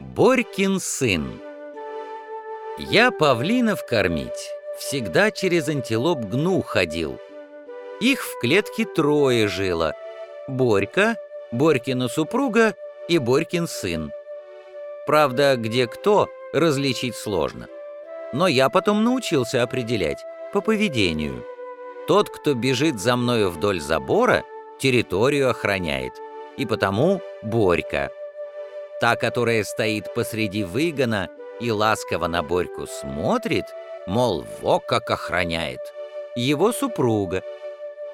Борькин сын Я павлинов кормить всегда через антилоп гну ходил. Их в клетке трое жило. Борька, Борькина супруга и Борькин сын. Правда, где кто, различить сложно. Но я потом научился определять по поведению. Тот, кто бежит за мною вдоль забора, территорию охраняет, и потому Борька. Та, которая стоит посреди выгона и ласково на Борьку смотрит, мол, во как охраняет, его супруга.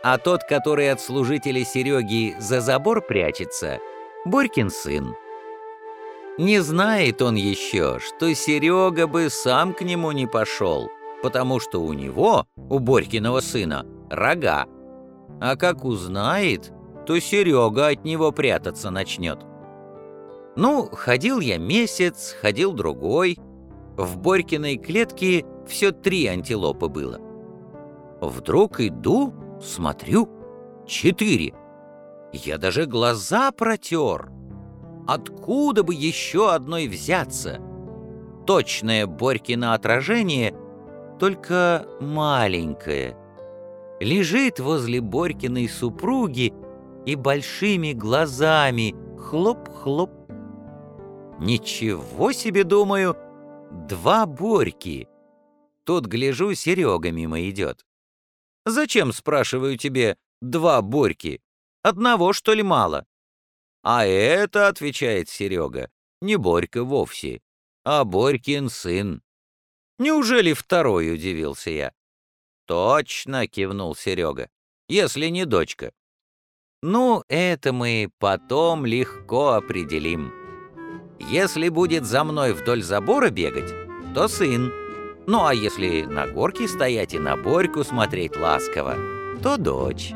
А тот, который от служителя Сереги за забор прячется, Борькин сын. Не знает он еще, что Серега бы сам к нему не пошел, потому что у него, у Борькиного сына, рога. А как узнает, то Серега от него прятаться начнет. Ну, ходил я месяц, ходил другой. В Борькиной клетке все три антилопы было. Вдруг иду, смотрю, четыре. Я даже глаза протер. Откуда бы еще одной взяться? Точное Борькино отражение, только маленькое. Лежит возле Борькиной супруги и большими глазами хлоп-хлоп. Ничего себе, думаю, два Борьки. Тут, гляжу, Серега мимо идет. Зачем, спрашиваю тебе, два Борьки? Одного, что ли, мало? А это, отвечает Серега, не Борька вовсе, а Борькин сын. Неужели второй, удивился я. Точно, кивнул Серега, если не дочка. Ну, это мы потом легко определим. Если будет за мной вдоль забора бегать, то сын. Ну а если на горке стоять и на Борьку смотреть ласково, то дочь.